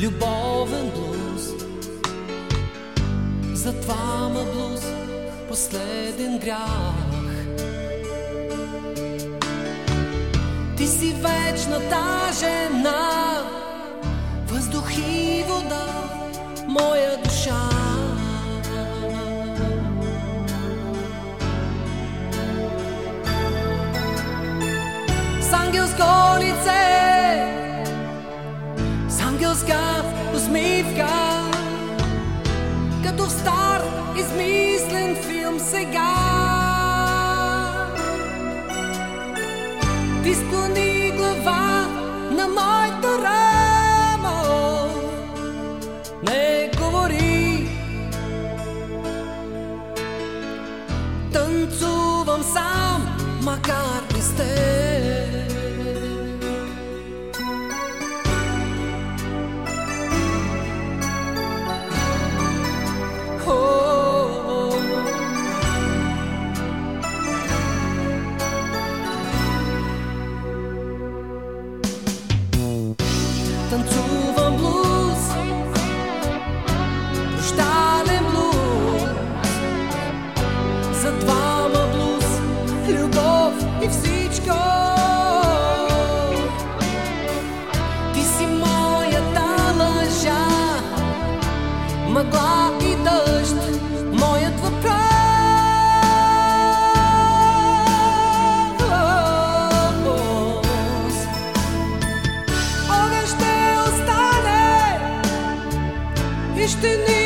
любовен блуз. Затова ма блуз, последен грях. Ти си вечна вечната сега. Ти склони глава на моето рамо, не говори. Танцувам сам, макар и с теб. 当初 Destiny.